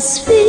was.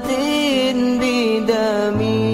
batin bidami.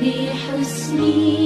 بحسنه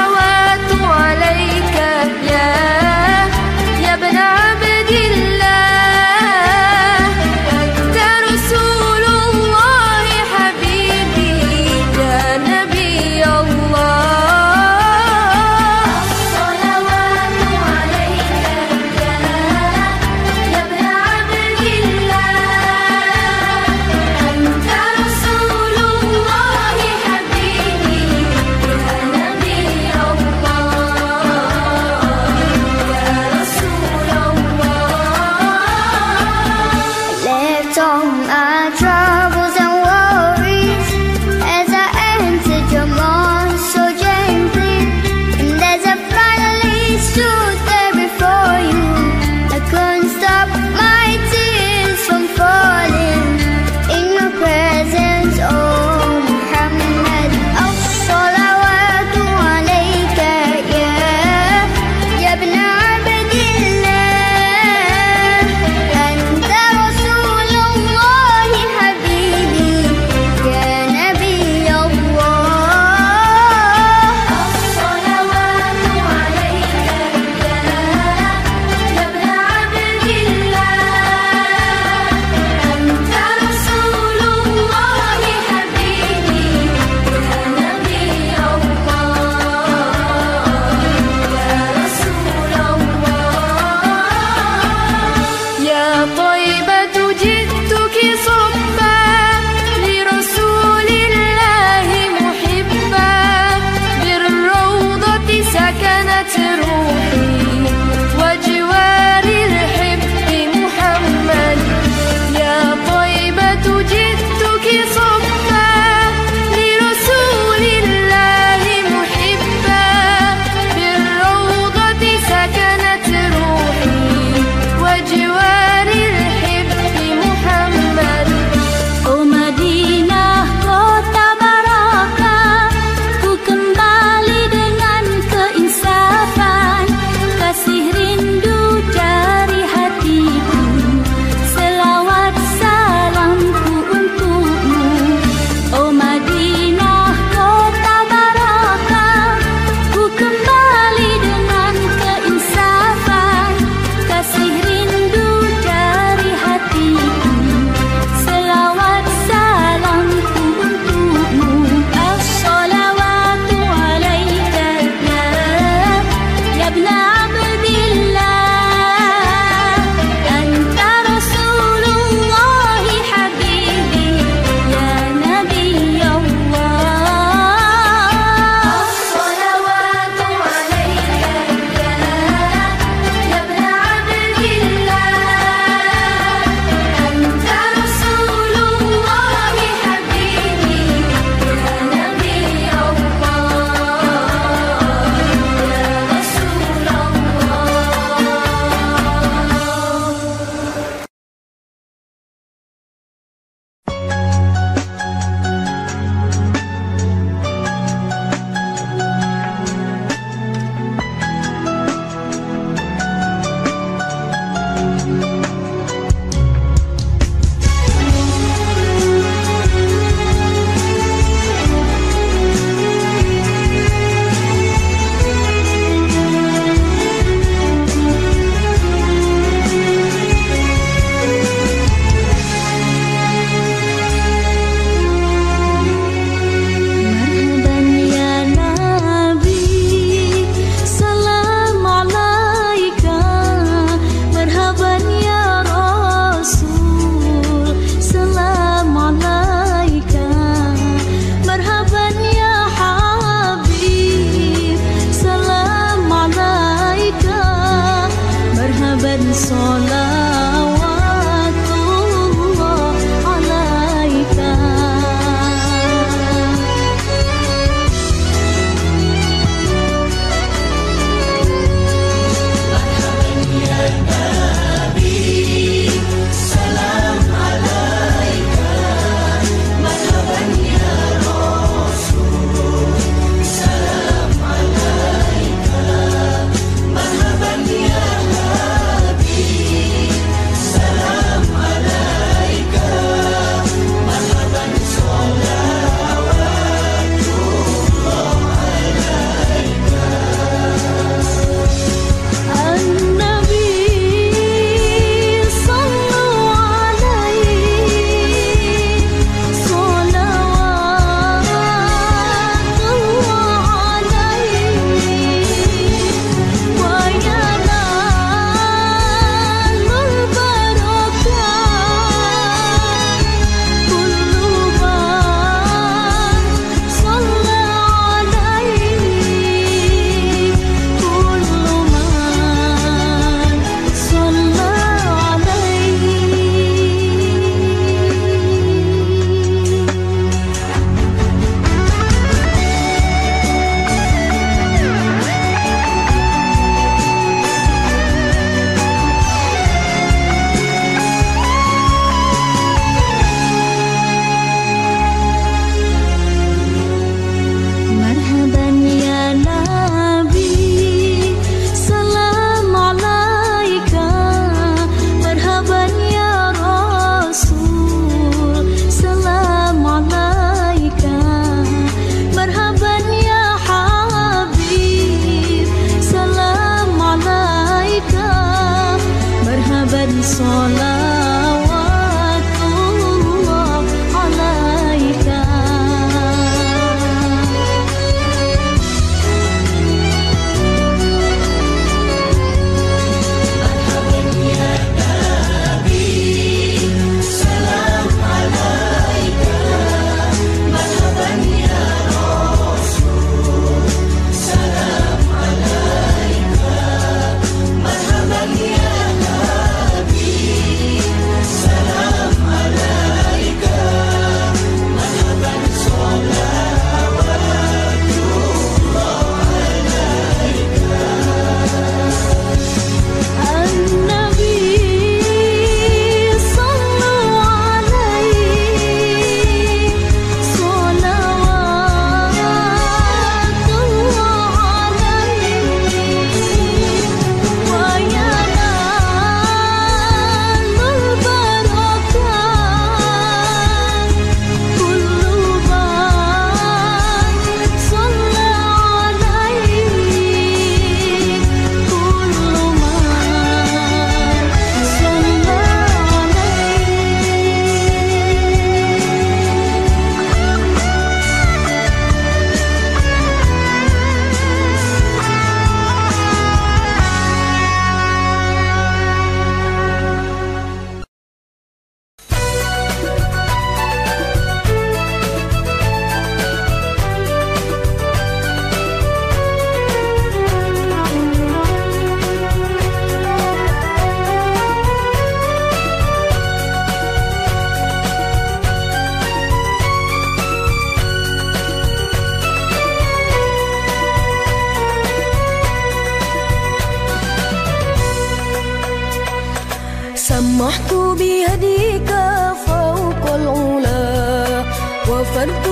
cuerpo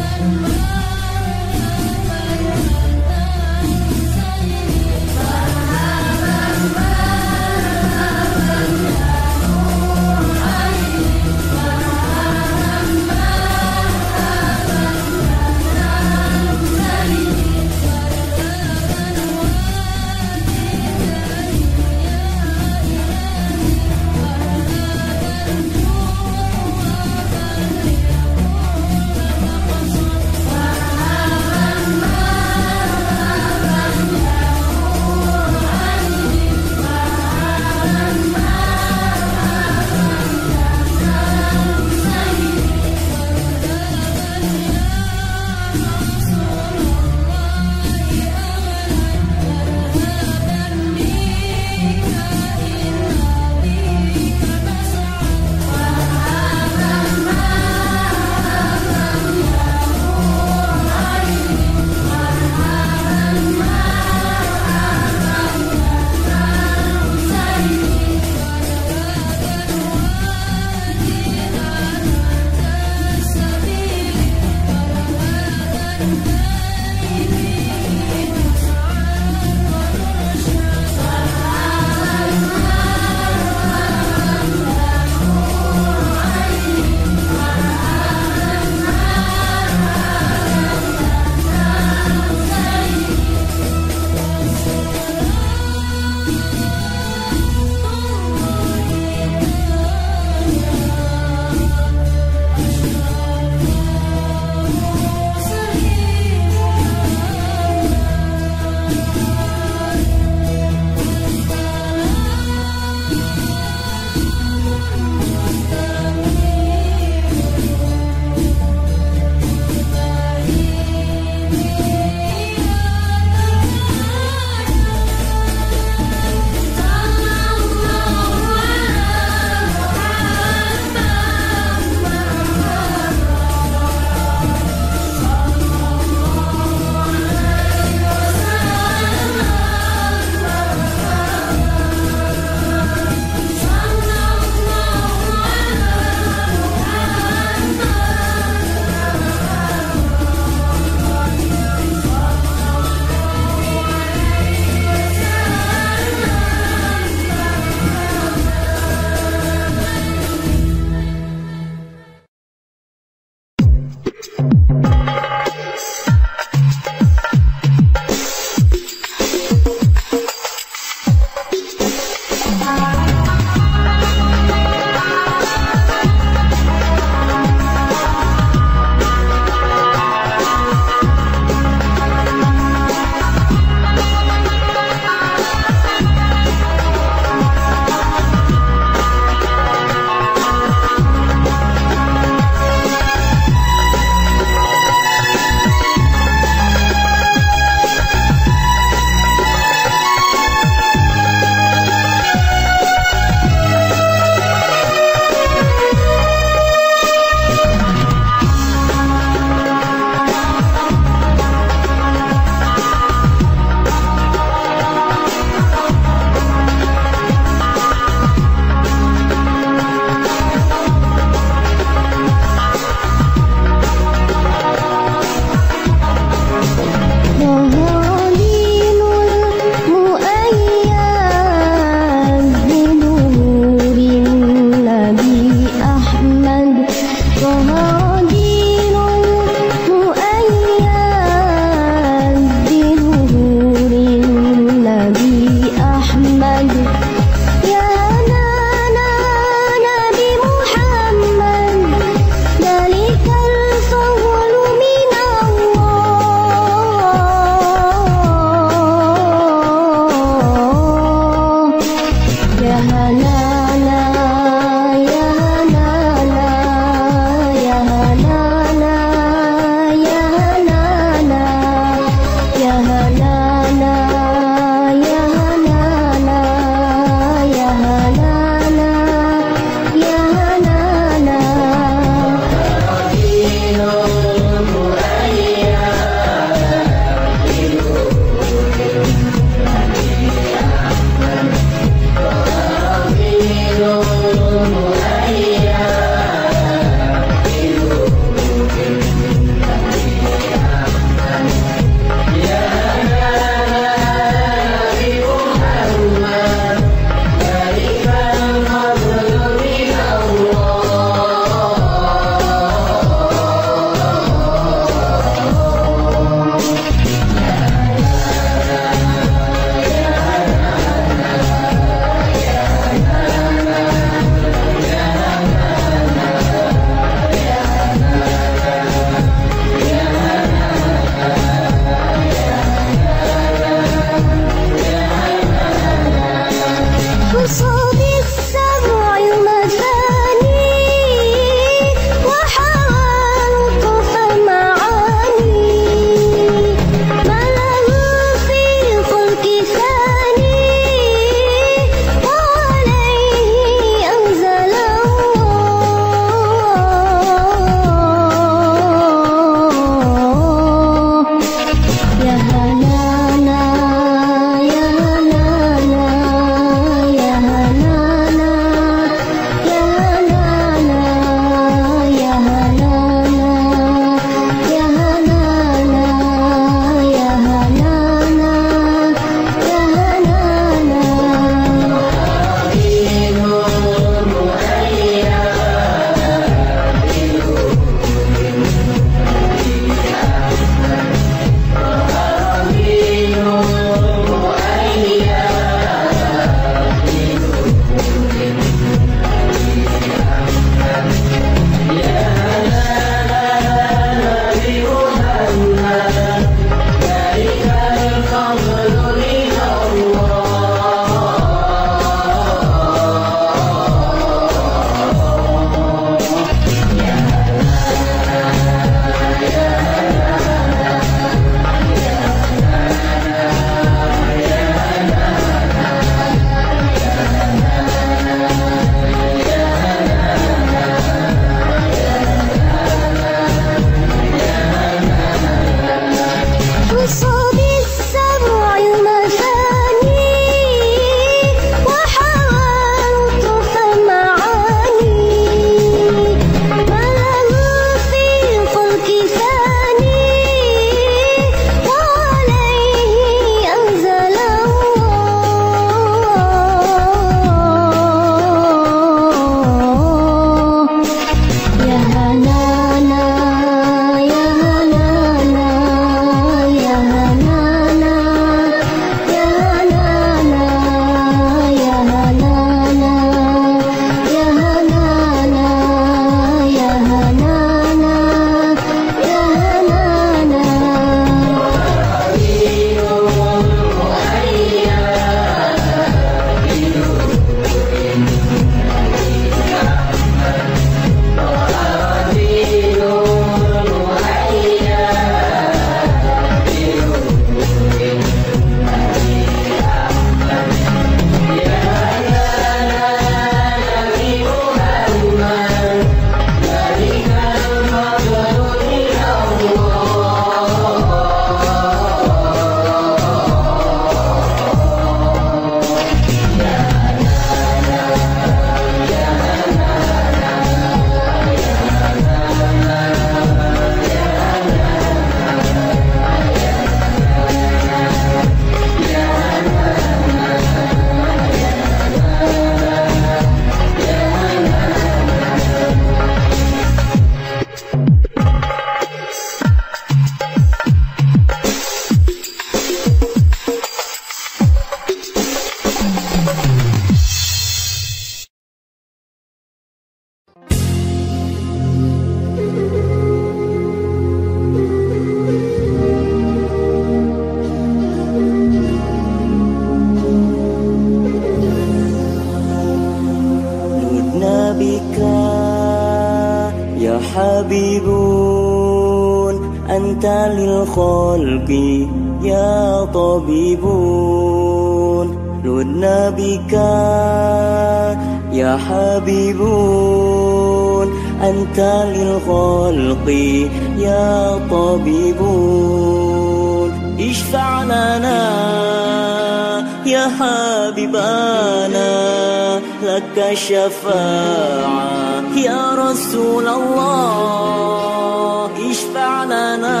الشفاعة. يا رسول الله اشفع لنا.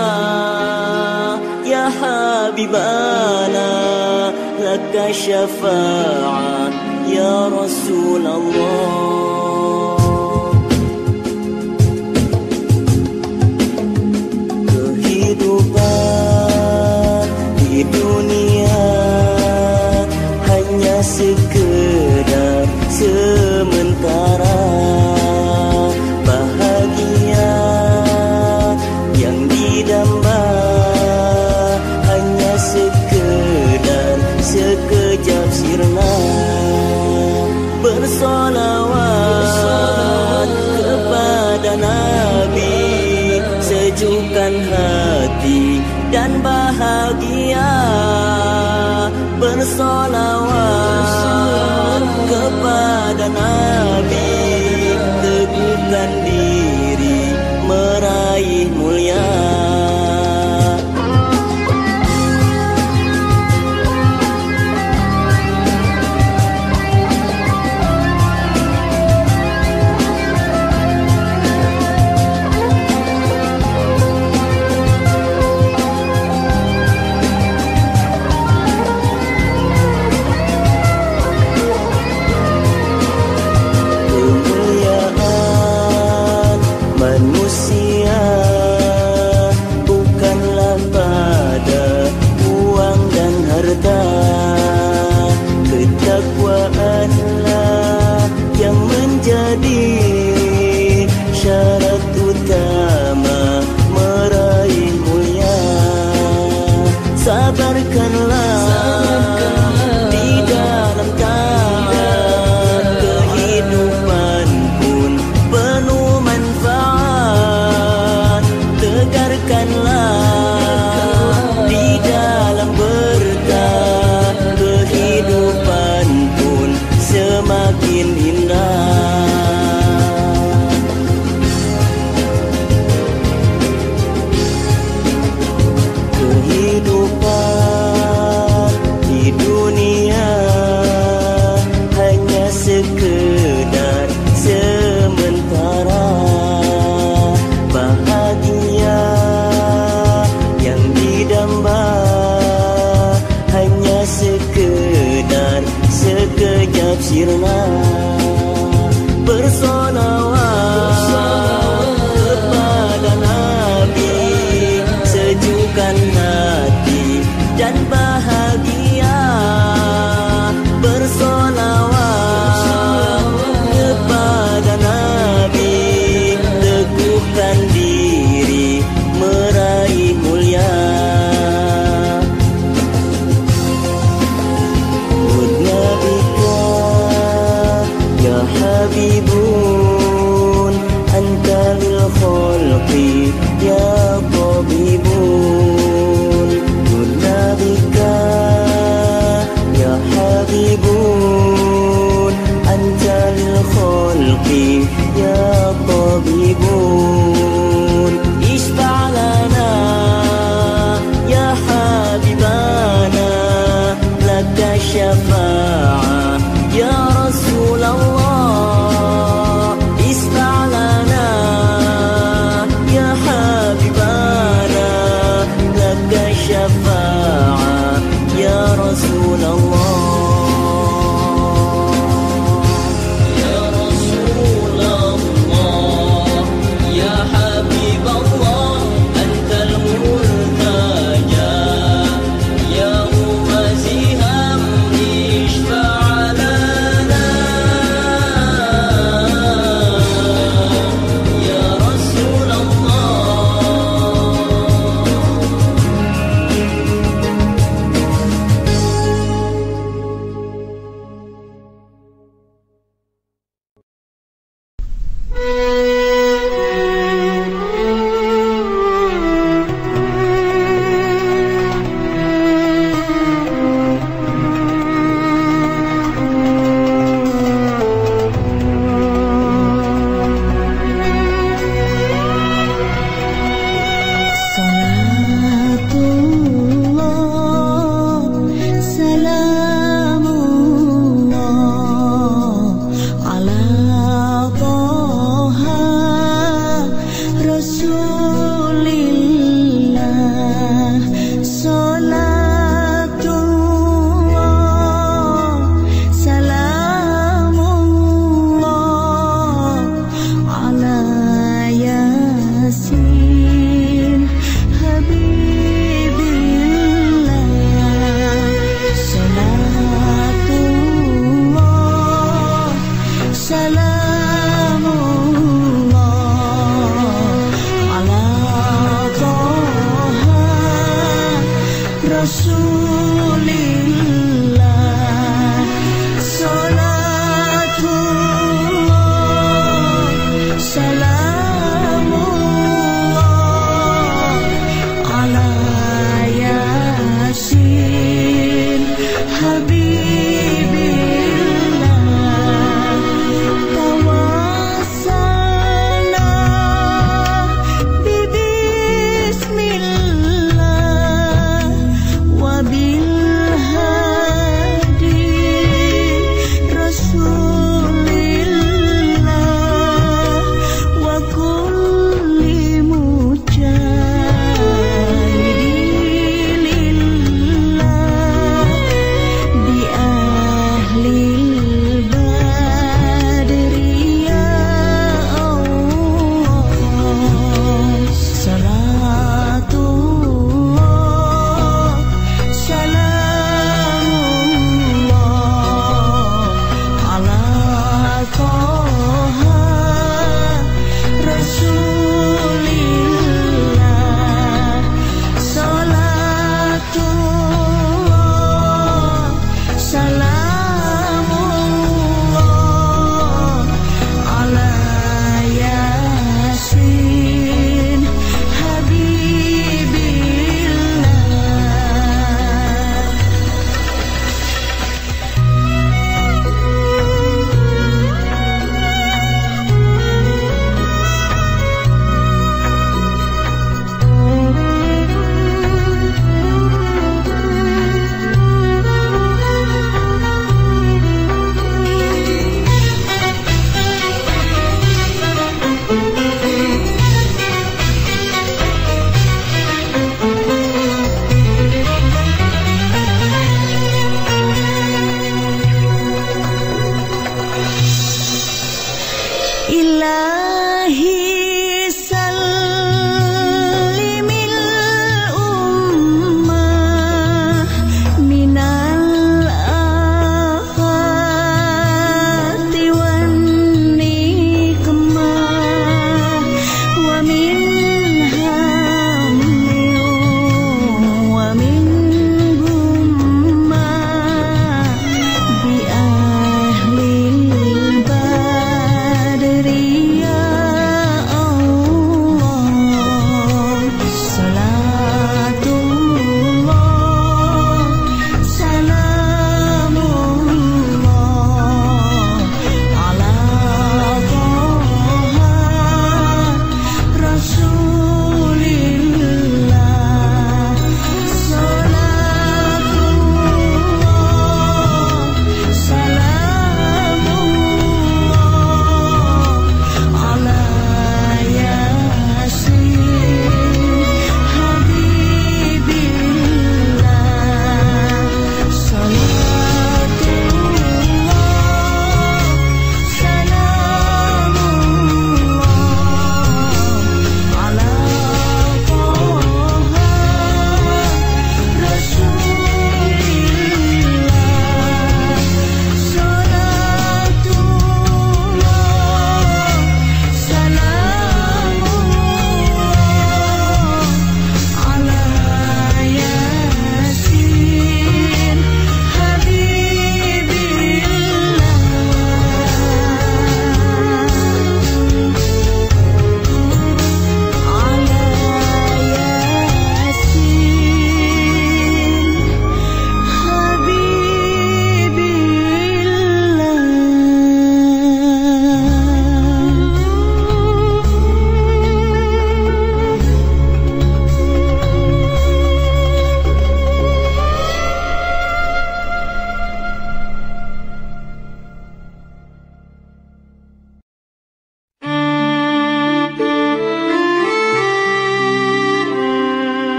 يا حبيبنا لك الشفاعه ilahi